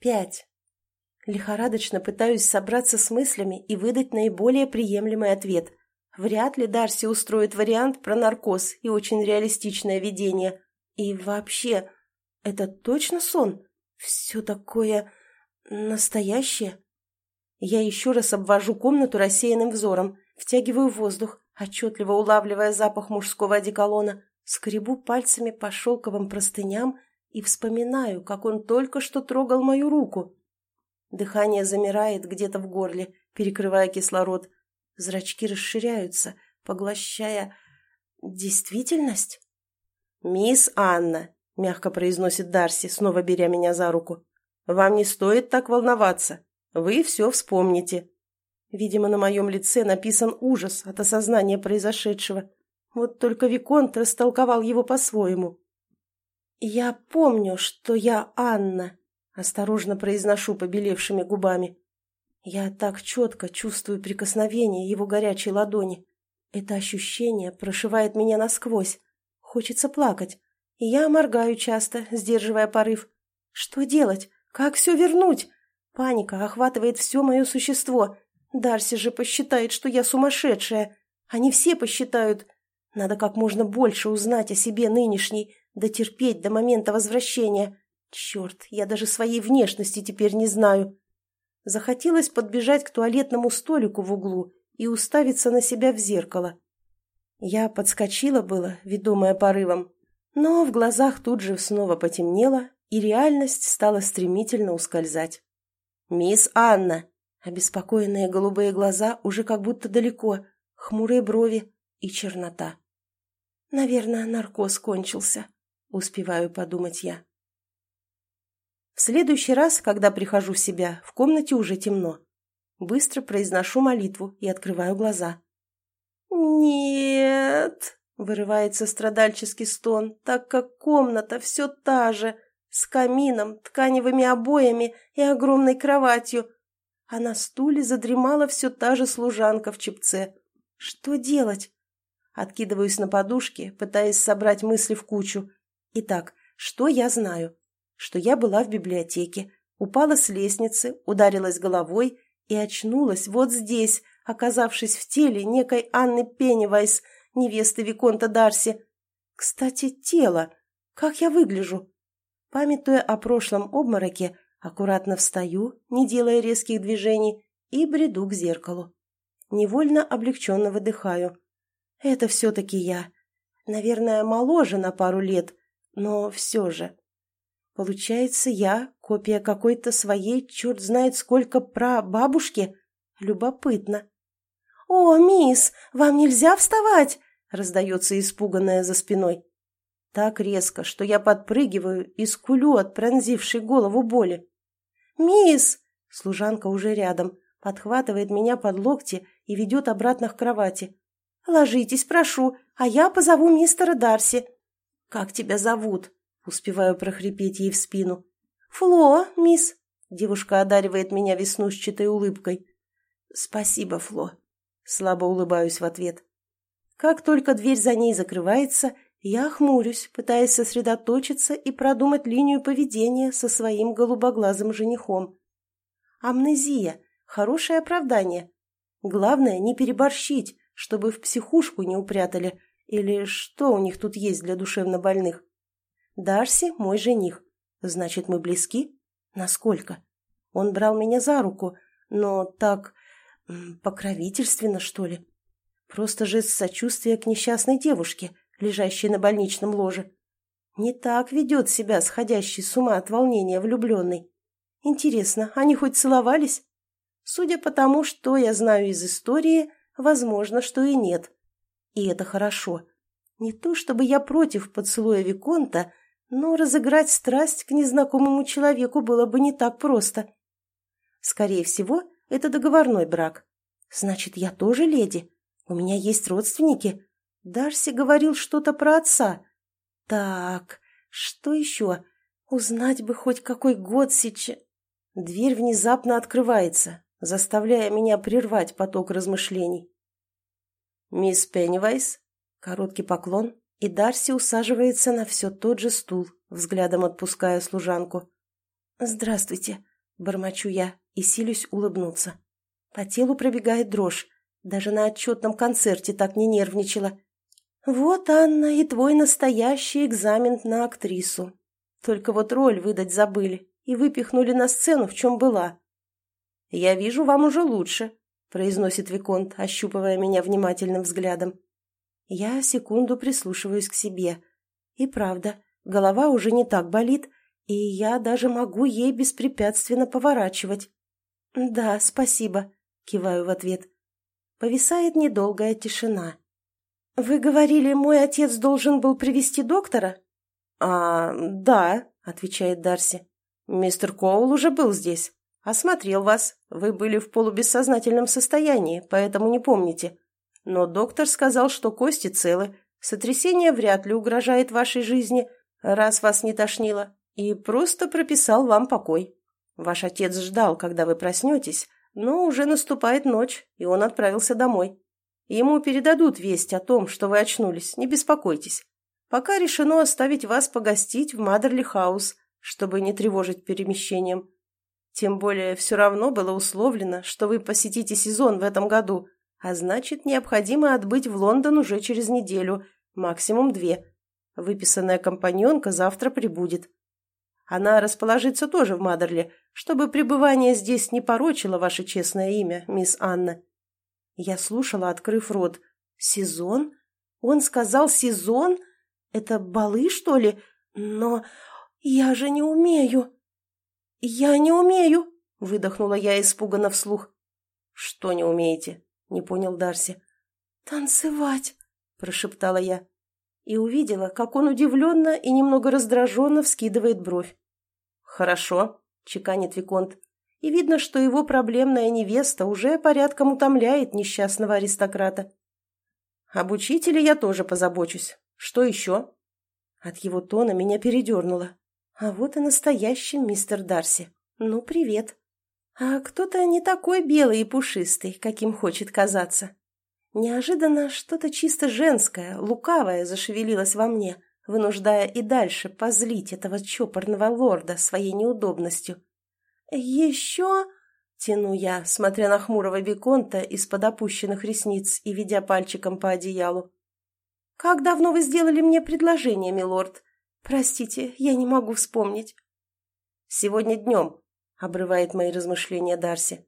Пять. Лихорадочно пытаюсь собраться с мыслями и выдать наиболее приемлемый ответ. Вряд ли Дарси устроит вариант про наркоз и очень реалистичное видение. И вообще, это точно сон? Все такое настоящее? Я еще раз обвожу комнату рассеянным взором, втягиваю воздух, отчетливо улавливая запах мужского одеколона, скребу пальцами по шелковым простыням и вспоминаю, как он только что трогал мою руку. Дыхание замирает где-то в горле, перекрывая кислород. Зрачки расширяются, поглощая... действительность? «Мисс Анна», — мягко произносит Дарси, снова беря меня за руку, — «вам не стоит так волноваться. Вы все вспомните». Видимо, на моем лице написан ужас от осознания произошедшего. Вот только Виконт растолковал его по-своему. «Я помню, что я Анна», — осторожно произношу побелевшими губами. Я так четко чувствую прикосновение его горячей ладони. Это ощущение прошивает меня насквозь. Хочется плакать. И я моргаю часто, сдерживая порыв. Что делать? Как все вернуть? Паника охватывает все мое существо. Дарси же посчитает, что я сумасшедшая. Они все посчитают. Надо как можно больше узнать о себе нынешней, дотерпеть до момента возвращения. Черт, я даже своей внешности теперь не знаю. Захотелось подбежать к туалетному столику в углу и уставиться на себя в зеркало. Я подскочила было, ведомая порывом, но в глазах тут же снова потемнело, и реальность стала стремительно ускользать. «Мисс Анна!» Обеспокоенные голубые глаза уже как будто далеко, хмурые брови и чернота. «Наверное, наркоз кончился», — успеваю подумать я. В следующий раз, когда прихожу в себя, в комнате уже темно. Быстро произношу молитву и открываю глаза. «Нет!» — вырывается страдальческий стон, так как комната все та же, с камином, тканевыми обоями и огромной кроватью, а на стуле задремала все та же служанка в чепце. Что делать? Откидываюсь на подушке, пытаясь собрать мысли в кучу. Итак, что я знаю? Что я была в библиотеке, упала с лестницы, ударилась головой и очнулась вот здесь, оказавшись в теле некой Анны Пеннивайс, невесты Виконта Дарси. Кстати, тело. Как я выгляжу? Памятуя о прошлом обмороке, Аккуратно встаю, не делая резких движений, и бреду к зеркалу. Невольно облегченно выдыхаю. Это все-таки я. Наверное, моложе на пару лет, но все же. Получается, я копия какой-то своей, черт знает сколько, прабабушки? Любопытно. «О, мисс, вам нельзя вставать!» — раздается испуганная за спиной. Так резко, что я подпрыгиваю и скулю от пронзившей голову боли. «Мисс!» Служанка уже рядом, подхватывает меня под локти и ведет обратно к кровати. «Ложитесь, прошу, а я позову мистера Дарси». «Как тебя зовут?» Успеваю прохрипеть ей в спину. «Фло, мисс!» Девушка одаривает меня веснушчатой улыбкой. «Спасибо, Фло!» Слабо улыбаюсь в ответ. Как только дверь за ней закрывается, я хмурюсь, пытаясь сосредоточиться и продумать линию поведения со своим голубоглазым женихом. Амнезия – хорошее оправдание. Главное, не переборщить, чтобы в психушку не упрятали, или что у них тут есть для душевнобольных. Дарси – мой жених. Значит, мы близки? Насколько? Он брал меня за руку, но так... покровительственно, что ли? Просто жест сочувствия к несчастной девушке – лежащий на больничном ложе. Не так ведет себя сходящий с ума от волнения влюбленный. Интересно, они хоть целовались? Судя по тому, что я знаю из истории, возможно, что и нет. И это хорошо. Не то чтобы я против поцелуя Виконта, но разыграть страсть к незнакомому человеку было бы не так просто. Скорее всего, это договорной брак. Значит, я тоже леди. У меня есть родственники. Дарси говорил что-то про отца. Так, что еще? Узнать бы хоть какой год сейчас... Дверь внезапно открывается, заставляя меня прервать поток размышлений. «Мисс Пеннивайс?» Короткий поклон, и Дарси усаживается на все тот же стул, взглядом отпуская служанку. «Здравствуйте», Бормочу я и силюсь улыбнуться. По телу пробегает дрожь. Даже на отчетном концерте так не нервничала. Вот, Анна, и твой настоящий экзамен на актрису. Только вот роль выдать забыли и выпихнули на сцену, в чем была. «Я вижу, вам уже лучше», — произносит Виконт, ощупывая меня внимательным взглядом. Я секунду прислушиваюсь к себе. И правда, голова уже не так болит, и я даже могу ей беспрепятственно поворачивать. «Да, спасибо», — киваю в ответ. Повисает недолгая тишина. «Вы говорили, мой отец должен был привести доктора?» «А, да», — отвечает Дарси. «Мистер Коул уже был здесь. Осмотрел вас. Вы были в полубессознательном состоянии, поэтому не помните. Но доктор сказал, что кости целы, сотрясение вряд ли угрожает вашей жизни, раз вас не тошнило, и просто прописал вам покой. Ваш отец ждал, когда вы проснетесь, но уже наступает ночь, и он отправился домой. Ему передадут весть о том, что вы очнулись, не беспокойтесь. Пока решено оставить вас погостить в Мадерли Хаус, чтобы не тревожить перемещением. Тем более все равно было условлено, что вы посетите сезон в этом году, а значит, необходимо отбыть в Лондон уже через неделю, максимум две. Выписанная компаньонка завтра прибудет. Она расположится тоже в Мадерли, чтобы пребывание здесь не порочило ваше честное имя, мисс Анна. Я слушала, открыв рот. «Сезон? Он сказал сезон? Это балы, что ли? Но я же не умею!» «Я не умею!» — выдохнула я испуганно вслух. «Что не умеете?» — не понял Дарси. «Танцевать!» — прошептала я. И увидела, как он удивленно и немного раздраженно вскидывает бровь. «Хорошо», — чеканит Виконт и видно, что его проблемная невеста уже порядком утомляет несчастного аристократа. Об учителе я тоже позабочусь. Что еще? От его тона меня передернуло. А вот и настоящий мистер Дарси. Ну, привет. А кто-то не такой белый и пушистый, каким хочет казаться. Неожиданно что-то чисто женское, лукавое зашевелилось во мне, вынуждая и дальше позлить этого чопорного лорда своей неудобностью. «Еще...» — тяну я, смотря на хмурого Виконта из-под опущенных ресниц и ведя пальчиком по одеялу. «Как давно вы сделали мне предложение, милорд? Простите, я не могу вспомнить». «Сегодня днем», — обрывает мои размышления Дарси.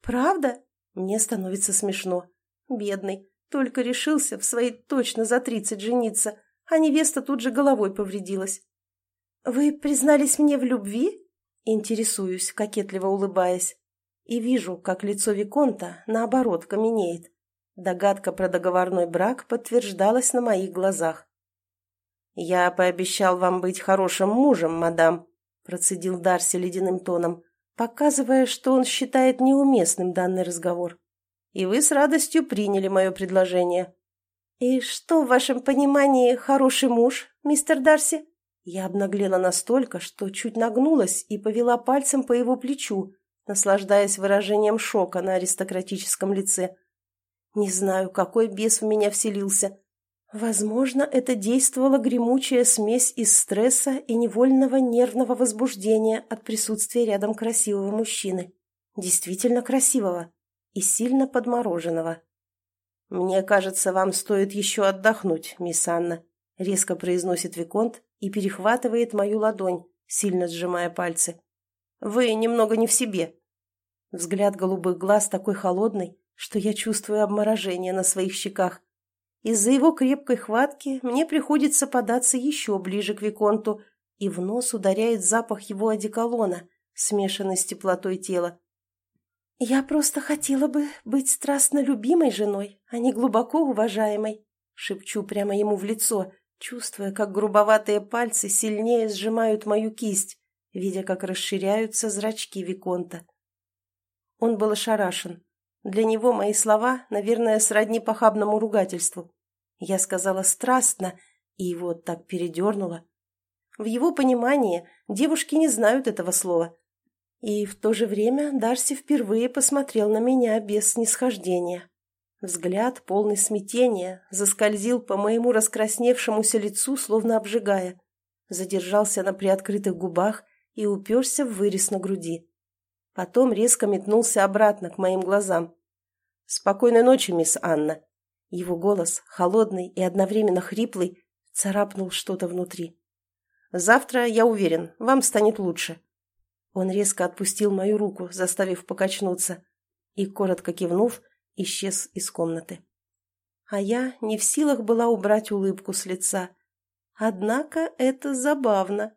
«Правда?» Мне становится смешно. Бедный, только решился в свои точно за тридцать жениться, а невеста тут же головой повредилась. «Вы признались мне в любви?» Интересуюсь, кокетливо улыбаясь, и вижу, как лицо Виконта, наоборот, каменеет. Догадка про договорной брак подтверждалась на моих глазах. «Я пообещал вам быть хорошим мужем, мадам», – процедил Дарси ледяным тоном, показывая, что он считает неуместным данный разговор. «И вы с радостью приняли мое предложение». «И что в вашем понимании хороший муж, мистер Дарси?» Я обнаглела настолько, что чуть нагнулась и повела пальцем по его плечу, наслаждаясь выражением шока на аристократическом лице. Не знаю, какой бес в меня вселился. Возможно, это действовала гремучая смесь из стресса и невольного нервного возбуждения от присутствия рядом красивого мужчины. Действительно красивого и сильно подмороженного. «Мне кажется, вам стоит еще отдохнуть, мисс Анна», — резко произносит Виконт и перехватывает мою ладонь, сильно сжимая пальцы. «Вы немного не в себе». Взгляд голубых глаз такой холодный, что я чувствую обморожение на своих щеках. Из-за его крепкой хватки мне приходится податься еще ближе к Виконту, и в нос ударяет запах его одеколона, смешанный с теплотой тела. «Я просто хотела бы быть страстно любимой женой, а не глубоко уважаемой», шепчу прямо ему в лицо, чувствуя, как грубоватые пальцы сильнее сжимают мою кисть, видя, как расширяются зрачки Виконта. Он был ошарашен. Для него мои слова, наверное, сродни похабному ругательству. Я сказала страстно, и его так передернуло. В его понимании девушки не знают этого слова. И в то же время Дарси впервые посмотрел на меня без снисхождения. Взгляд, полный смятения, заскользил по моему раскрасневшемуся лицу, словно обжигая. Задержался на приоткрытых губах и уперся в вырез на груди. Потом резко метнулся обратно к моим глазам. «Спокойной ночи, мисс Анна». Его голос, холодный и одновременно хриплый, царапнул что-то внутри. «Завтра, я уверен, вам станет лучше». Он резко отпустил мою руку, заставив покачнуться, и, коротко кивнув, исчез из комнаты. А я не в силах была убрать улыбку с лица. Однако это забавно.